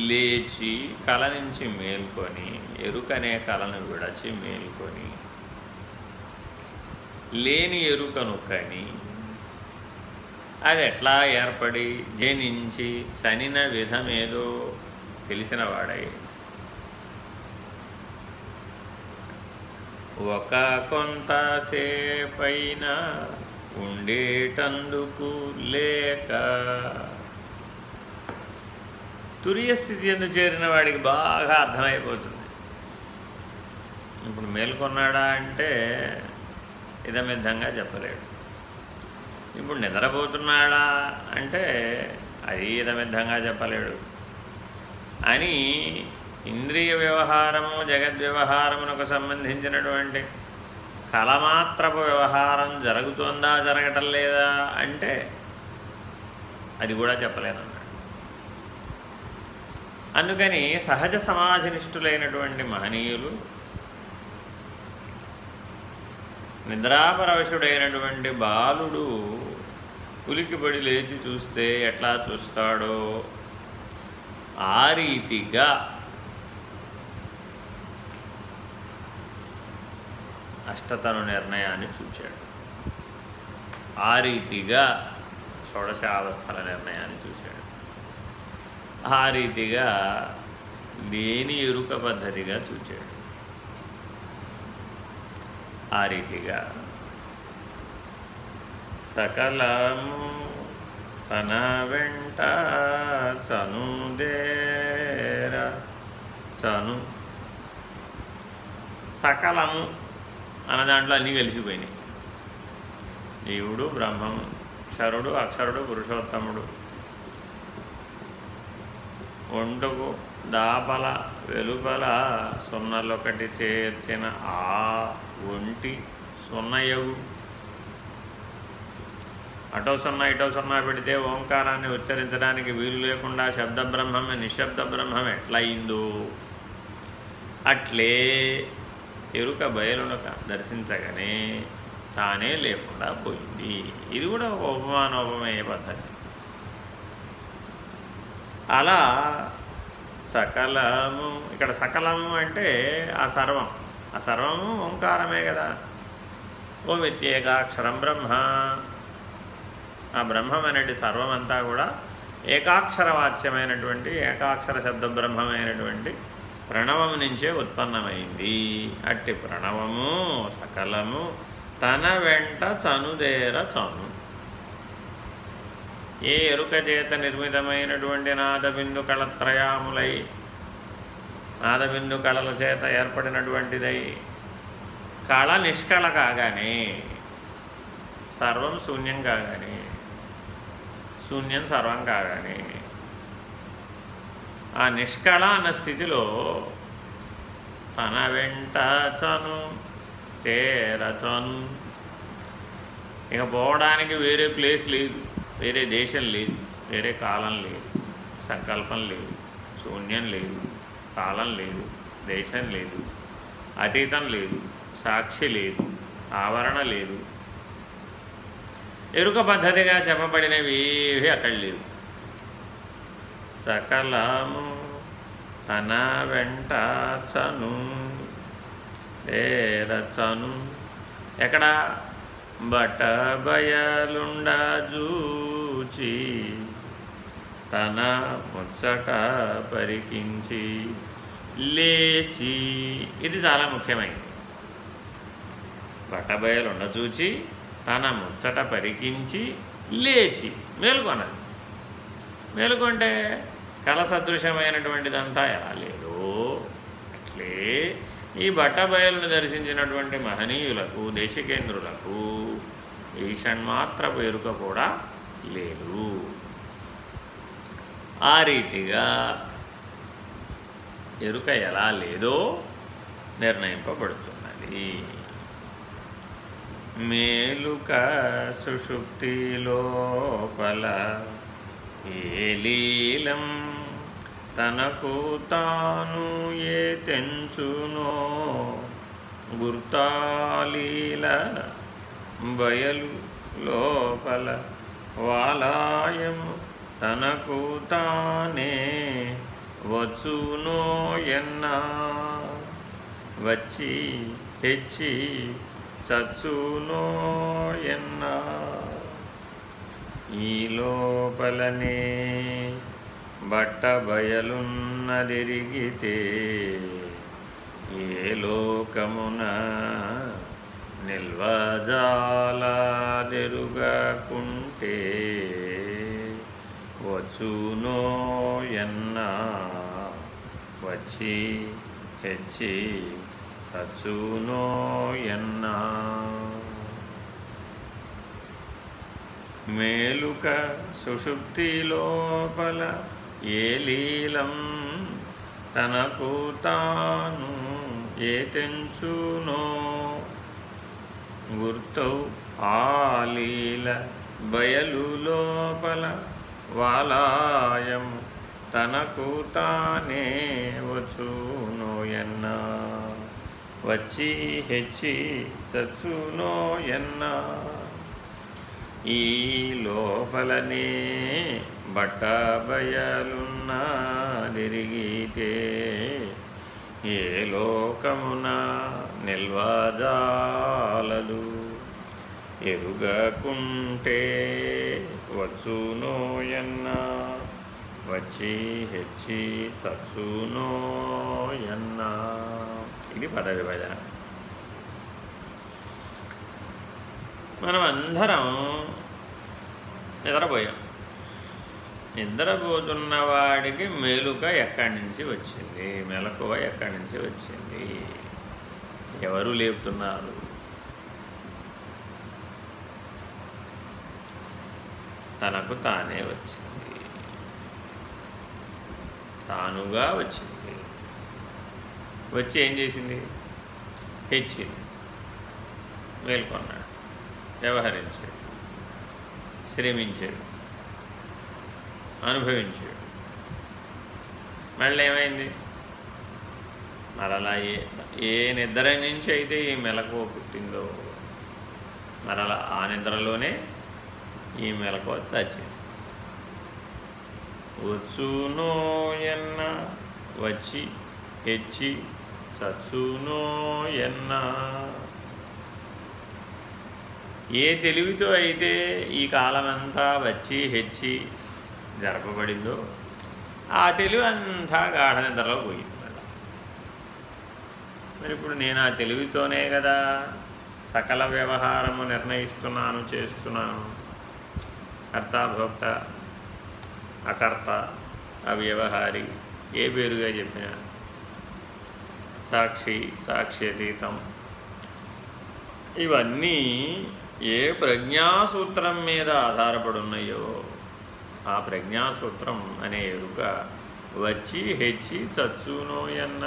లేచి కళ నుంచి మేల్కొని ఎరుకనే కళను విడచి మేల్కొని లేని ఎరుకను కని అది ఎట్లా ఏర్పడి జనించి చనిన విధమేదో తెలిసిన ఒక కొంతసేపైన ఉండేటందుకు లేక. తురియ స్థితి ఎందు చేరిన వాడికి బాగా అర్థమైపోతుంది. ఇప్పుడు మేల్కొన్నాడా అంటే ఇదమిద్ధంగా చెప్పలేడు. ఇప్పుడు నిద్రపోతున్నాడా అంటే అది ఇదమిద్ధంగా చెప్పలేడు. అని ఇంద్రియ వ్యవహారము జగద్వ్యవహారమునకు సంబంధించినటువంటి కలమాత్రపు వ్యవహారం జరుగుతుందా జరగటం లేదా అంటే అది కూడా చెప్పలేనన్నాడు అందుకని సహజ సమాధినిష్ఠులైనటువంటి మహనీయులు నిద్రాపరవశుడైనటువంటి బాలుడు ఉలికిపడి లేచి చూస్తే ఎట్లా చూస్తాడో? ఆ రీతిగా అష్టతను నిర్ణయాన్ని చూచాడు. ఆ రీతిగా షోడశావస్థల నిర్ణయాన్ని చూశాడు ఆ రీతిగా లేని ఎరుక పద్ధతిగా చూచాడు. ఆ రీతిగా సకలము తన వెంట చనుదేర చను సకలము అన్న దాంట్లో అన్నీ కలిసిపోయినాయి. జీవుడు బ్రహ్మము క్షరుడు అక్షరుడు పురుషోత్తముడు. ఒంటుకు దాపల వెలుపల సున్నలొకటి చేర్చిన ఆ ఒంటి సున్నయగు. అటో సున్నా ఇటో సున్నా పెడితే ఓంకారాన్ని ఉచ్చరించడానికి వీలు లేకుండా శబ్ద బ్రహ్మమే నిశ్శబ్ద బ్రహ్మం ఎట్లయిందో. అట్లే ఎరుక బయలునక దర్శించగానే తానే లేకుండా పోయింది. ఇది కూడా ఒక ఉపమానోపమయ్యే పద్ధతి. అలా సకలము ఇక్కడ సకలము అంటే ఆ సర్వం. ఆ సర్వము ఓంకారమే కదా. ఓ వ్యత్యేకాక్షరం బ్రహ్మ. ఆ బ్రహ్మం అనేది సర్వమంతా కూడా ఏకాక్షర వాచ్యమైనటువంటి ఏకాక్షర శబ్ద బ్రహ్మమైనటువంటి ప్రణవం నుంచే ఉత్పన్నమైంది. అట్టి ప్రణవము సకలము తన వెంట చనుదేర చను. ఏ ఎరుక చేత నిర్మితమైనటువంటి నాదబిందు కళత్రయాములై నాదబిందు కళల చేత ఏర్పడినటువంటిదై కళ నిష్కళ కాగానే సర్వం శూన్యం కాగానే శూన్యం సర్వం కాగానే ఆ నిష్కళ అన్న స్థితిలో తన వెంట చను తేరచను ఇక పోవడానికి వేరే ప్లేస్ లేదు వేరే దేశం లేదు వేరే కాలం లేదు సంకల్పం లేదు శూన్యం లేదు కాలం లేదు దేశం లేదు అతీతం లేదు సాక్షి లేదు ఆవరణ లేదు. ఎరుక పద్ధతిగా చెప్పబడినవి ఏవి అక్కడ లేవు. సకలము తన వెంట చను లేరచను ఎక్కడ? బట బయలుండ జూచి తన ముచ్చట పరికించి లేచి. ఇది చాలా ముఖ్యమైనది. బట్టబయలుండ చూచి తన ముచ్చట పరికించి లేచి. మేలుకొనాలి మేలుకొంటే కల సదృశమైనటువంటిదంతా ఎలా లేదో అట్లే ఈ బట్టబయలును దర్శించినటువంటి మహనీయులకు దేశికేంద్రులకు ఈ షణ్మాత్ర ఎరుక కూడా లేదు. ఆ రీతిగా ఎరుక ఎలా లేదో నిర్ణయింపబడుతున్నది. మేలుక సుషుప్తి లోపల ఏ లీలం తనకు తాను ఏ తెంచునో? గుర్తాలీల బయలు లోపల వాలాయము తనకు తానే వచ్చునో ఎన్నా? వచ్చి హెచ్చి చచ్చునో ఎన్నా? ఈ లోపలనే బట్ట బయలున్నదిరిగితే ఏ లోకమున నిల్వజాలాదెరుగాకుంటే వచ్చునో ఎన్నా వచ్చి హెచ్చి చచ్చునో ఎన్నా మేలుక సుషుప్తి లోపల ఏ లీలం తనకు తాను ఏ తెంచునో. గుర్తవు ఆలీల బయలు లోపల వాలాయం తనకు తానే వచ్చునో ఎన్నా. వచ్చి హెచ్చి చచ్చునో ఎన్నా. ఈ లోపలనే బట్ట తిరిగితే ఏ లోకమున నిల్వజాలదు? ఎరుగకుంటే వచ్చునోయన్నా వచ్చి హెచ్చి చచ్చునోయన్నా ఇది పద విభజన మనం అందరం నిద్రపోయాం. నిద్రపోతున్న వాడికి మేలుక ఎక్కడి నుంచి వచ్చింది? మెలకువ ఎక్కడి నుంచి వచ్చింది? ఎవరు లేపుతున్నారు? తనకు తానే వచ్చింది. తానుగా వచ్చింది. వచ్చి ఏం చేసింది? హెచ్చింది. మేల్కొన్నాడు. వ్యవహరించాడు శ్రమించాడు అనుభవించాడు. మళ్ళీ ఏమైంది మరలా ఏ ఏ నిద్ర నుంచి అయితే ఈ మెలకువ పుట్టిందో మరలా ఆ నిద్రలోనే ఈ మెలకువ చచ్చింది వచ్చునో ఎన్న వచ్చి హెచ్చి చచ్చునో ఎన్నా. ఏ తెలివితో అయితే ఈ కాలమంతా వచ్చి హెచ్చి జరపబడిందో ఆ తెలివి అంతా గాఢ నిద్రలో పోయింది మరి ఇప్పుడు నేను ఆ తెలివితోనే కదా సకల వ్యవహారము నిర్ణయిస్తున్నాను చేస్తున్నాను. కర్త భోక్త అకర్త అవ్యవహారి ఏ పేరుగా చెప్పినా సాక్షి సాక్ష్యతీతం. ఇవన్నీ ఏ ప్రజ్ఞాసూత్రం మీద ఆధారపడి ఉన్నాయో ఆ ప్రజ్ఞాసూత్రం అనే ఎరుక వచ్చి హెచ్చి చచ్చునోయన్న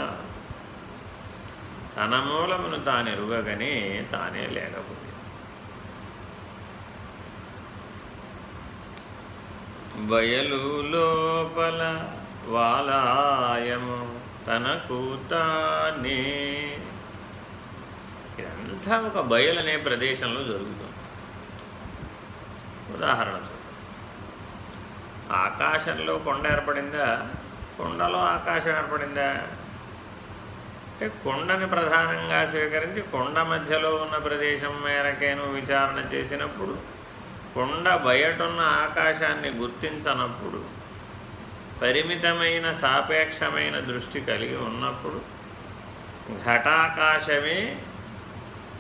తన మూలమును తానెరుగగానే తానే లేకపోయింది బయలు లోపల వాలాయము తనకు తానే ఇదంతా ఒక బయలు అనే ప్రదేశంలో జరుగుతుంది. ఉదాహరణ ఆకాశంలో కొండ ఏర్పడిందా? కొండలో ఆకాశం ఏర్పడిందా? అంటే కొండని ప్రధానంగా స్వీకరించి కొండ మధ్యలో ఉన్న ప్రదేశం మేరకేను విచారణ చేసినప్పుడు కొండ బయటున్న ఆకాశాన్ని గుర్తించనప్పుడు పరిమితమైన సాపేక్షమైన దృష్టి కలిగి ఉన్నప్పుడు ఘటాకాశమే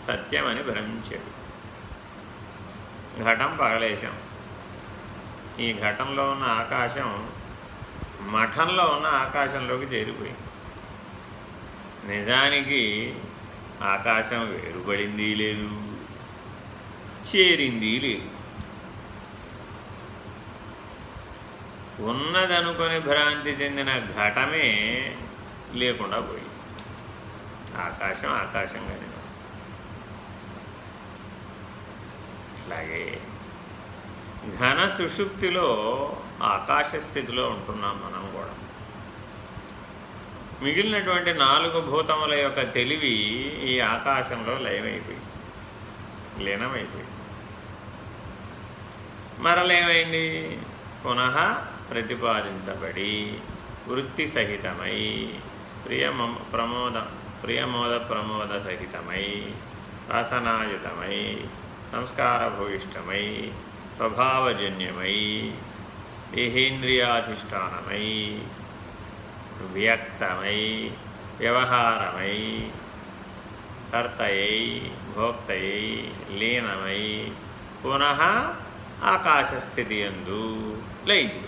సత్యమని భ్రమించాడు ఘటం పగలేశాం ఈ ఘటంలో ఉన్న ఆకాశం మఠంలో ఉన్న ఆకాశంలోకి చేరిపోయింది నిజానికి ఆకాశం వేరుపడింది లేదు చేరింది లేదు ఉన్నదనుకొని భ్రాంతి చెందిన ఘటమే లేకుండా పోయింది ఆకాశం ఆకాశంగానే అట్లాగే ఘన సుషుప్తిలో ఆకాశ స్థితిలో ఉంటున్నాం మనం కూడా. మిగిలినటువంటి నాలుగు భూతముల యొక్క తెలివి ఈ ఆకాశంలో లయమైపోయింది. లీనమైపోయింది. మరలేమైంది? పునః ప్రతిపాదించబడి వృత్తి సహితమై ప్రియమ ప్రమోద ప్రియమోద ప్రమోద సహితమై రసనాయుతమై సంస్కారభూయిష్టమై స్వభావజన్యమై దేహేంద్రియాధిష్టానమై వ్యక్తమై వ్యవహారమై కర్తయై భోక్తయై లీనమై పునః ఆకాశస్థితి ఎందు లయించి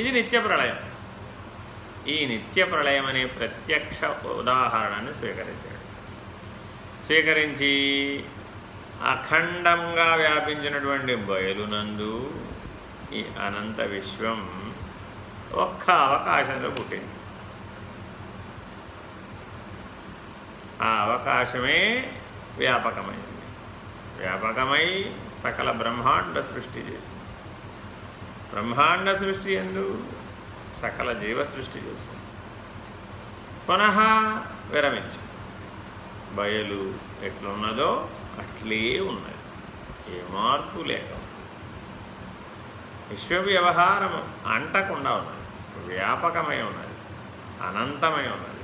ఇది నిత్య ప్రళయం. ఈ నిత్య ప్రళయం అనే ప్రత్యక్ష ఉదాహరణను స్వీకరించాడు. స్వీకరించి అఖండంగా వ్యాపించినటువంటి బయలునందు ఈ అనంత విశ్వం ఒక్క అవకాశంలో పుట్టింది. ఆ అవకాశమే వ్యాపకమైంది. వ్యాపకమై సకల బ్రహ్మాండ సృష్టి చేసింది. బ్రహ్మాండ సృష్టి ఎందు సకల జీవ సృష్టి చేసింది. పునః విరమించింది. బయలు ఎట్లున్నదో అట్లే ఉన్నది. ఏ మార్పు లేక విశ్వ వ్యవహారము అంటకుండా ఉన్నది. వ్యాపకమై ఉన్నది. అనంతమై ఉన్నది.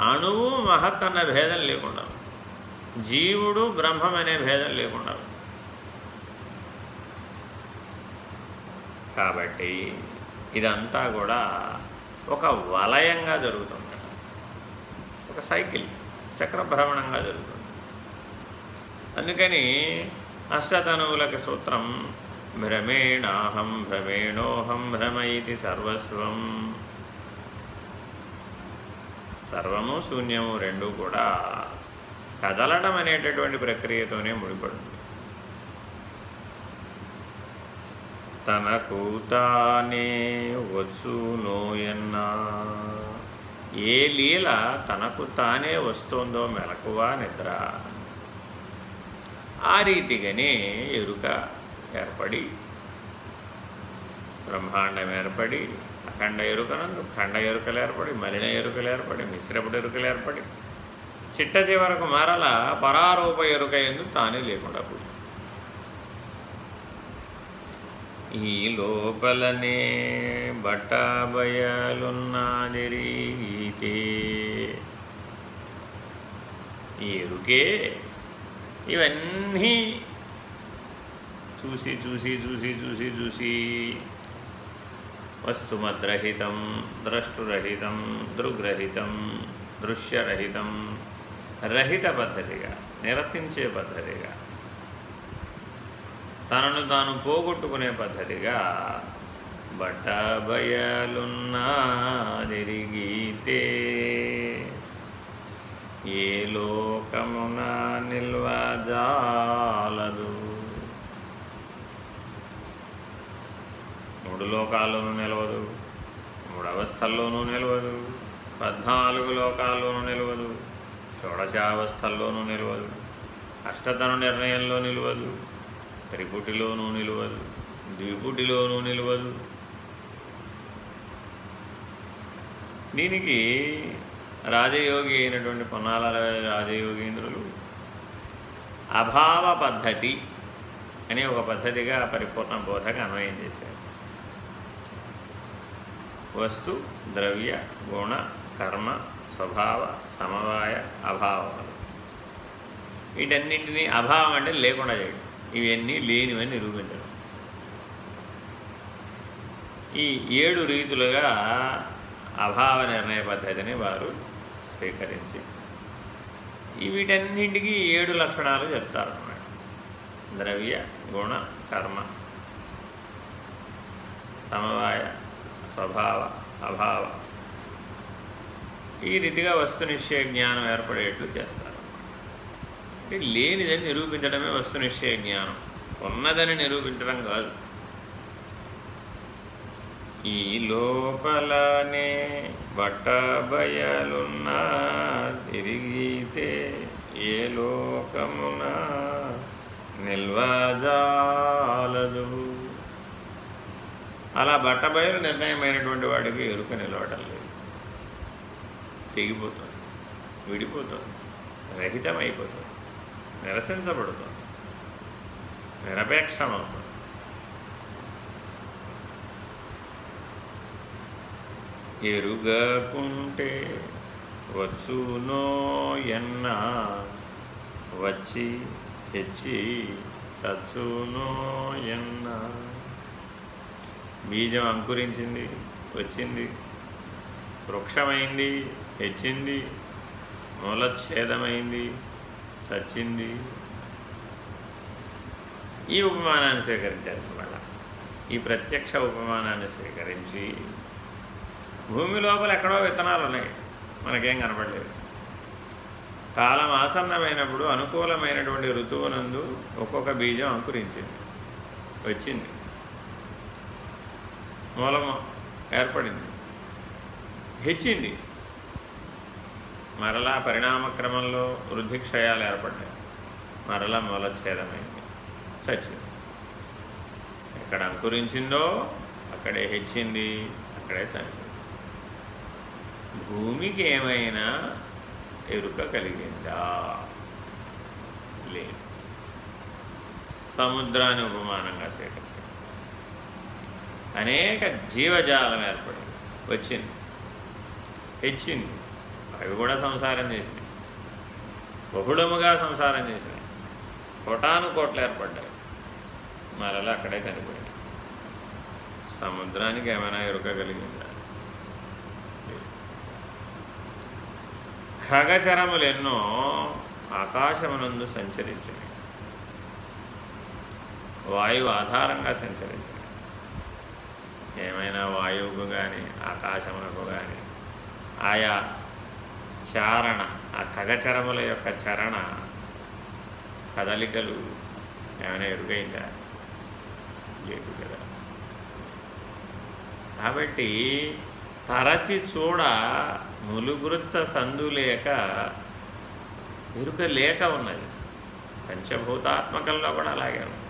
అణువు మహత్ అన్న భేదం లేకుండా జీవుడు బ్రహ్మం అనే భేదం లేకుండా కాబట్టి ఇదంతా కూడా ఒక వలయంగా జరుగుతుంది ఒక సైకిల్ చక్రభ్రమణంగా జరుగుతుంది. అందుకని అష్టతనువులకి సూత్రం భ్రమేణాహం భ్రమేణోహం భ్రమ ఇది సర్వస్వం. సర్వము శూన్యము రెండు కూడా కదలడం అనేటటువంటి ప్రక్రియతోనే ముడిపడుతుంది. తనకు తానే వచ్చునోయన్నా ఏ లీల తనకు తానే వస్తుందో మెలకువా నిద్ర. ఆ రీతిగానే ఎరుక ఏర్పడి బ్రహ్మాండం ఏర్పడి అఖండ ఎరుకనందు ఖండ ఎరుకలు ఏర్పడి మలిన ఎరుకలు ఏర్పడి మిశ్రపుడు ఎరుకలు ఏర్పడి చిట్ట చివరకు మరల పరారూప ఎరుక ఎందు తానే లేకుండా పోయి ఈ లోపలనే బట్టబయలున్నాదిరీతే ఈ ఎరుకే ఇవన్నీ చూసి చూసి చూసి చూసి చూసి వస్తుమద్రహితం ద్రష్టురహితం దృగ్రహితం దృశ్యరహితం రహిత పద్ధతిగా నిరసించే పద్ధతిగా తనను తాను పోగొట్టుకునే పద్ధతిగా బట్టబయలున్నాదిరిగితే ఏ లోకమున నిల్వజాలదు మూడు లోకాల్లోనూ నిలవదు మూడు అవస్థల్లోనూ నిలవదు పద్నాలుగు లోకాల్లోనూ నిలవదు షోడశావస్థల్లోనూ నిలవదు అష్టతను నిర్ణయంలో నిలవదు త్రిపుటిలోనూ నిలవదు ద్విపుటిలోనూ నిలవదు. దీనికి రాజయోగి అయినటువంటి పొన్నాల రాజయోగీంద్రులు అభావ పద్ధతి అనే ఒక పద్ధతిగా పరిపూర్ణ బోధకు అన్వయం చేశారు. వస్తు ద్రవ్య గుణ కర్మ స్వభావ సమవాయ అభావాలు వీటన్నింటినీ అభావం అంటే లేకుండా చేయడం. ఇవన్నీ లేనివని నిరూపించడం. ఈ ఏడు రీతులుగా అభావ నిర్ణయ పద్ధతిని వారు స్వీకరించి. వీటన్నింటికి ఏడు లక్షణాలు చెప్తారు అన్నమాట. ద్రవ్య గుణ కర్మ. సమవాయ స్వభావ అభావ. ఈ రీతిగా వస్తునిశ్చయ జ్ఞానం ఏర్పడేట్లు చేస్తారు. అంటే లేనిదని నిరూపించడమే వస్తునిశ్చయ జ్ఞానం. ఉన్నదని నిరూపించడం కాదు. ఈ లోపలనే బట్టబయలున్నా తిరిగితే ఏ లోకమున నిల్వజాలదు అలా బట్టబయలు నిర్ణయమైనటువంటి వాడికి ఎరుక నిలవటం లేదు. తెగిపోతుంది విడిపోతుంది రహితమైపోతుంది నిరసించబడుతుంది నిరపేక్షమవుతుంది. ఎరుగకుంటే వచ్చునో ఎన్న? వచ్చి హెచ్చి చచ్చునో ఎన్న? బీజం అంకురించింది వచ్చింది. వృక్షమైంది హెచ్చింది. మూలఛేదమైంది చచ్చింది. ఈ ఉపమానాన్ని స్వీకరించారు మళ్ళా. ఈ ప్రత్యక్ష ఉపమానాన్ని స్వీకరించి భూమి లోపల ఎక్కడో విత్తనాలు ఉన్నాయి. మనకేం కనపడలేదు. కాలం ఆసన్నమైనప్పుడు అనుకూలమైనటువంటి ఋతువునందు ఒక్కొక్క బీజం అంకురించింది. వచ్చింది. మూలము ఏర్పడింది. హెచ్చింది. మరలా పరిణామక్రమంలో వృద్ధిక్షయాలు ఏర్పడ్డాయి. మరలా మూలఛేదమైంది. చచ్చింది. ఎక్కడ అంకురించిందో అక్కడే హెచ్చింది. అక్కడే చనిపోయింది. భూమికి ఏమైనా ఎరుక కలిగిందా? లేదు. సముద్రాన్ని ఉపమానంగా స్వీకరించారు అనేక జీవజాలం ఏర్పడింది. వచ్చింది. హెచ్చింది. అవి కూడా సంసారం చేసినాయి. బహుళముగా సంసారం చేసినాయి. కోటాను కోట్లు ఏర్పడ్డాయి. మరలా అక్కడే చనిపోయింది సముద్రానికి ఏమైనా ఎరుక కలిగింది? ఖగచరములెన్నో ఆకాశమునందు సంచరించినాయి వాయువు ఆధారంగా సంచరించినాయి ఏమైనా వాయువుకు కానీ ఆకాశమునకు కానీ ఆయా చారణ ఆ ఖగచరముల యొక్క చరణ కదలికలు ఏమైనా ఎరుగైందా? లేదు కదా కాబట్టి తరచి చూడ ములుగురుచ్చ సందు లేక ఎరుక లేక ఉన్నది. పంచభూతాత్మకంలో కూడా అలాగే ఉంది.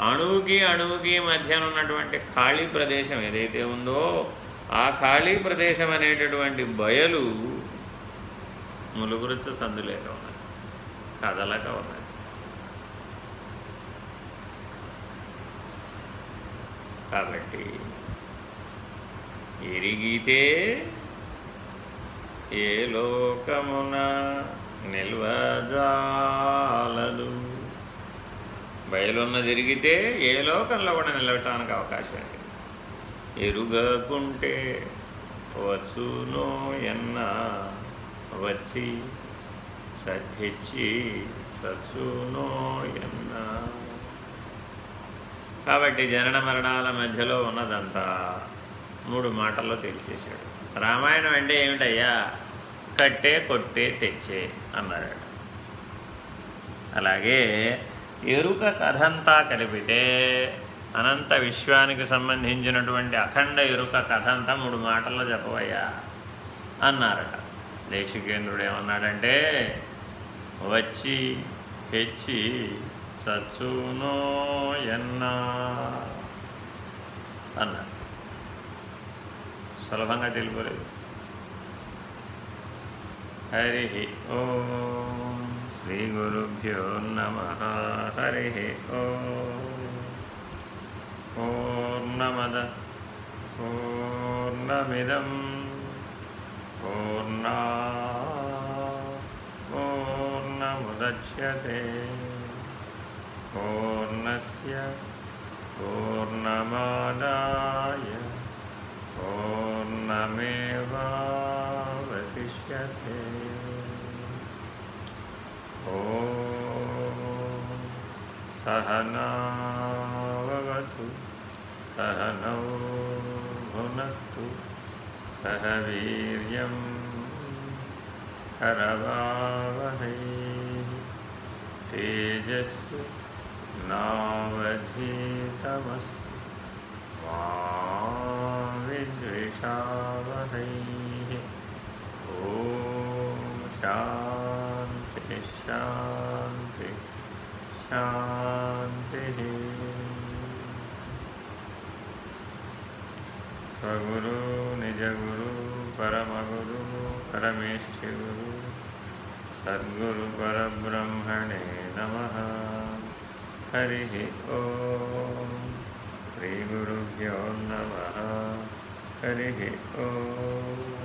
అణువుకి అణువుకి మధ్యన ఉన్నటువంటి ఖాళీ ప్రదేశం ఏదైతే ఉందో ఆ ఖాళీ ప్రదేశం అనేటటువంటి బయలు ములుగురుత్స సందు లేక ఉన్నది. కదలక ఉన్నది. కాబట్టి ఎరిగితే ఏ లోకమున నిల్వజాలదు బయలున్న జరిగితే ఏ లోకంలో కూడా నిలవటానికి అవకాశం లేదు. ఎరుగకుంటే వచ్చునో ఎన్న వచ్చి హెచ్చి సచ్చునో ఎన్న. కాబట్టి జనన మరణాల మధ్యలో ఉన్నదంతా మూడు మాటల్లో తెలిచేశాడు రామాయణం అంటే ఏమిటయ్యా? కట్టే కొట్టే తెచ్చే అన్నాడు అలాగే ఎరుక కథంతా కలిపితే అనంత విశ్వానికి సంబంధించినటువంటి అఖండ ఎరుక కథంతా మూడు మాటల్లో చెప్పవయ్యా అన్నారట. దేశికేంద్రుడు ఏమన్నాడంటే వచ్చి హెచ్చి సత్సునో ఎన్నా అన్నాడు. సులభంగా తెలియలేదు హరి ఓం శ్రీ గురుభ్యో నమ హరి ఓర్ణమద పూర్ణమద పూర్ణమిదం పూర్ణా పూర్ణముద్యతే పూర్ణస్య పూర్ణమాదాయ पूर्णमेवावशिष्यते। ओ सहनावतु सहनौ भुनक्तु सह वीर्यं करवावहै। तेजस्वि नावधीतमस्तु। मा विद्विषावहैः ॐ शान्ति शान्ति शान्तिः स्वगुरु निजगुरु परमगुरु परमेष्ठिगुरु सद्गुरुपरब्रह्मणे नमः हरिः ॐ श्रीगुरुभ्यो नमः हरिः ॐ